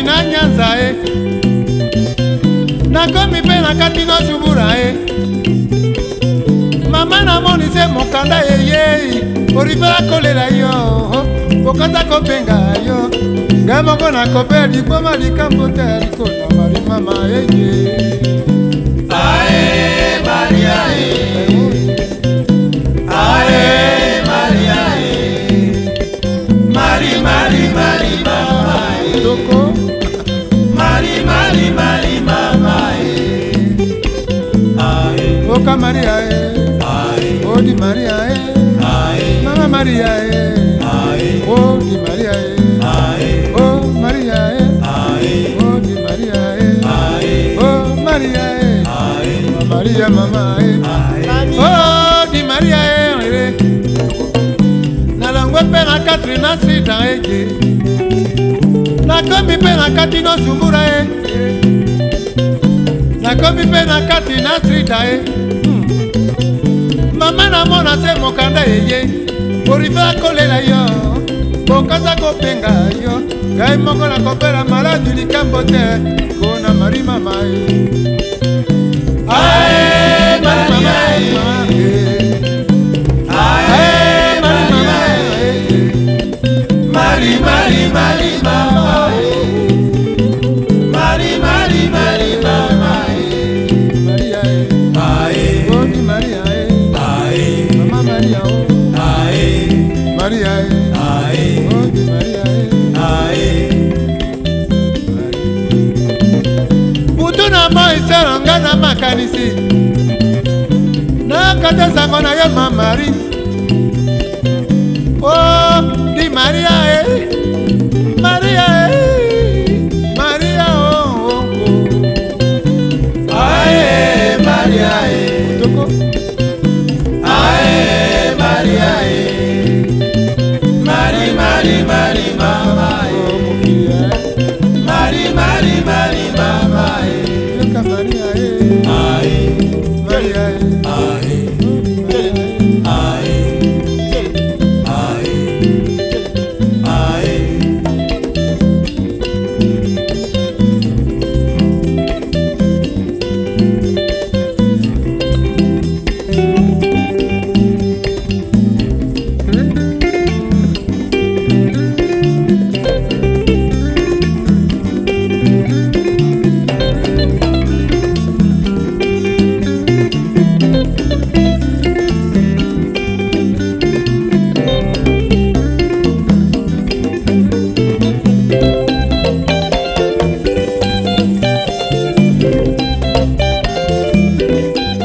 mokili na nyanza ye nakomi mpe e. na kati nosubura ye mama namoni se mokanda yeyei orivela kolela yo okata kobenga yo ngai moko nakope likoma likambo te likona marimama yeye ae maria e ae e. Mari, Mari, Mari, Mari, Mari. E. oka maria eh. e o di maria e mama maria eh. e o di maria e o maria e o di maria e o maria e maria mama e o di maria e nalongwe mpe na katrina sida eki nakomi mpe na katino sungura e ekomi mpe na kati na strida ye hmm. mama namona se mokanda yeye borifa kolela yo bokaza kobenga yo ngai moko nakopela maladi likambo te kona mari mama ye Mari, Mari, Mari, Mama. maria eh. ae obi maria eh. ae butu na moi esalonga na makanisi nakata sango na yo mamari o di maria e maria e maria oo oh, oh, oh. ae maria e yeah, yeah.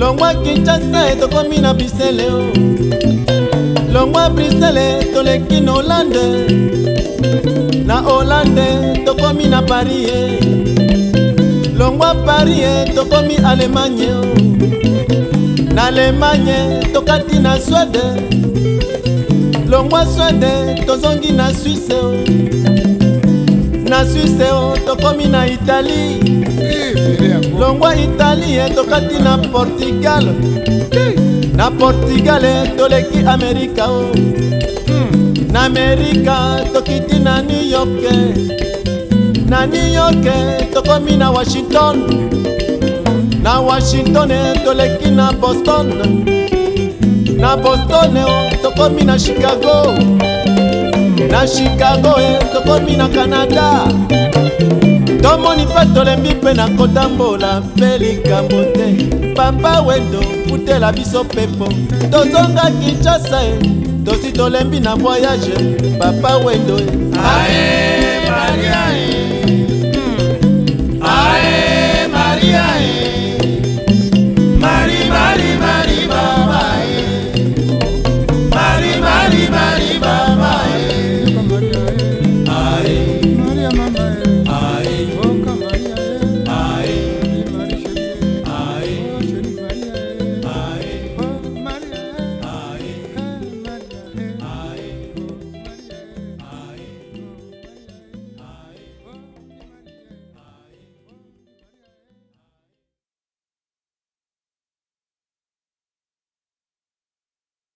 longwa kinshasa tokomi na bisele o oh. longwa brisele toleki na holande na holande tokomi na paris ye eh. longwa paris ye eh, tokomi alemagne o oh. na alemagne tokati na swede longwa swede tozongi na swise o oh. na swise o tokomi na italie longwa italie tokati na portugal na portugale toleki amerika o oh. hmm. na amerika tokiti na new york na new york tokomi na washington na washington toleki na boston na boston oh, tokomi na chicago na chicago eh, tokomi na canada tomoni mpe tolembi mpe na kotambola mpe likambo te papa wendo kutela biso mpepo tozonga kinshasa e tosi tolembi na voyage papa wendo e. ae mariae